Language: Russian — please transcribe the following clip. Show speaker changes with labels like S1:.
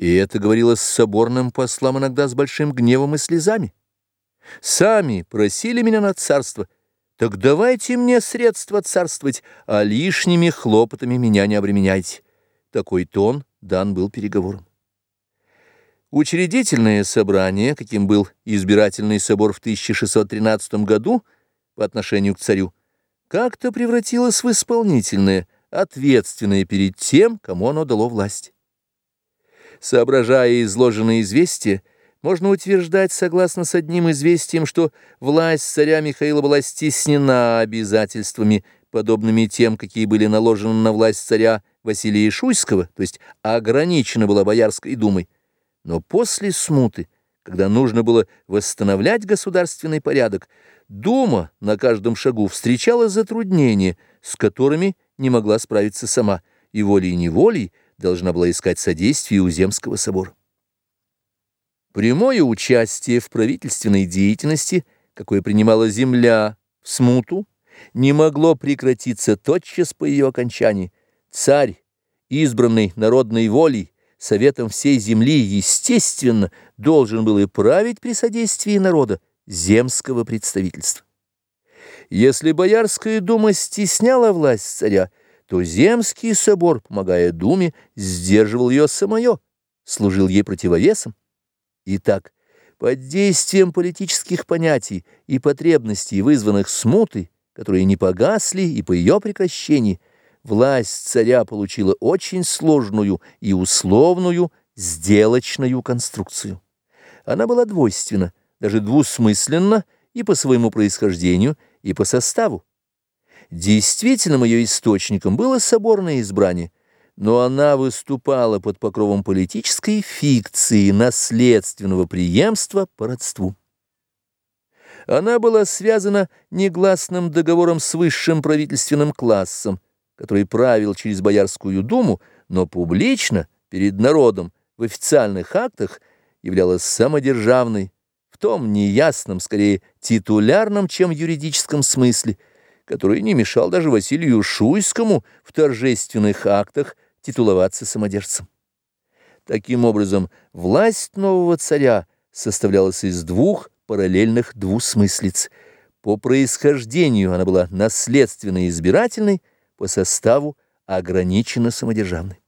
S1: И это говорилось соборным послам иногда с большим гневом и слезами. Сами просили меня на царство, так давайте мне средства царствовать, а лишними хлопотами меня не обременяйте. Такой тон дан был переговором. Учредительное собрание, каким был избирательный собор в 1613 году по отношению к царю, как-то превратилось в исполнительное, ответственное перед тем, кому оно дало власть. Соображая изложенное известие, можно утверждать, согласно с одним известием, что власть царя Михаила была стеснена обязательствами, подобными тем, какие были наложены на власть царя Василия Шуйского, то есть ограничена была Боярской думой. Но после смуты, когда нужно было восстановлять государственный порядок, Дума на каждом шагу встречала затруднения, с которыми не могла справиться сама, и волей-неволей должна была искать содействие у Земского собора. Прямое участие в правительственной деятельности, какое принимала земля в смуту, не могло прекратиться тотчас по ее окончании. Царь, избранный народной волей, советом всей земли, естественно, должен был и править при содействии народа, земского представительства. Если Боярская дума стесняла власть царя, то Земский собор, помогая Думе, сдерживал ее самое, служил ей противовесом. Итак, под действием политических понятий и потребностей, вызванных смутой, которые не погасли и по ее прекращении, власть царя получила очень сложную и условную сделочную конструкцию. Она была двойственна, даже двусмысленна и по своему происхождению, и по составу. Действительным ее источником было соборное избрание, но она выступала под покровом политической фикции наследственного преемства по родству. Она была связана негласным договором с высшим правительственным классом, который правил через Боярскую думу, но публично, перед народом, в официальных актах являлась самодержавной, в том неясном, скорее титулярном, чем юридическом смысле – который не мешал даже Василию Шуйскому в торжественных актах титуловаться самодержцем. Таким образом, власть нового царя составлялась из двух параллельных двусмыслиц. По происхождению она была наследственно избирательной, по составу ограниченно самодержавной.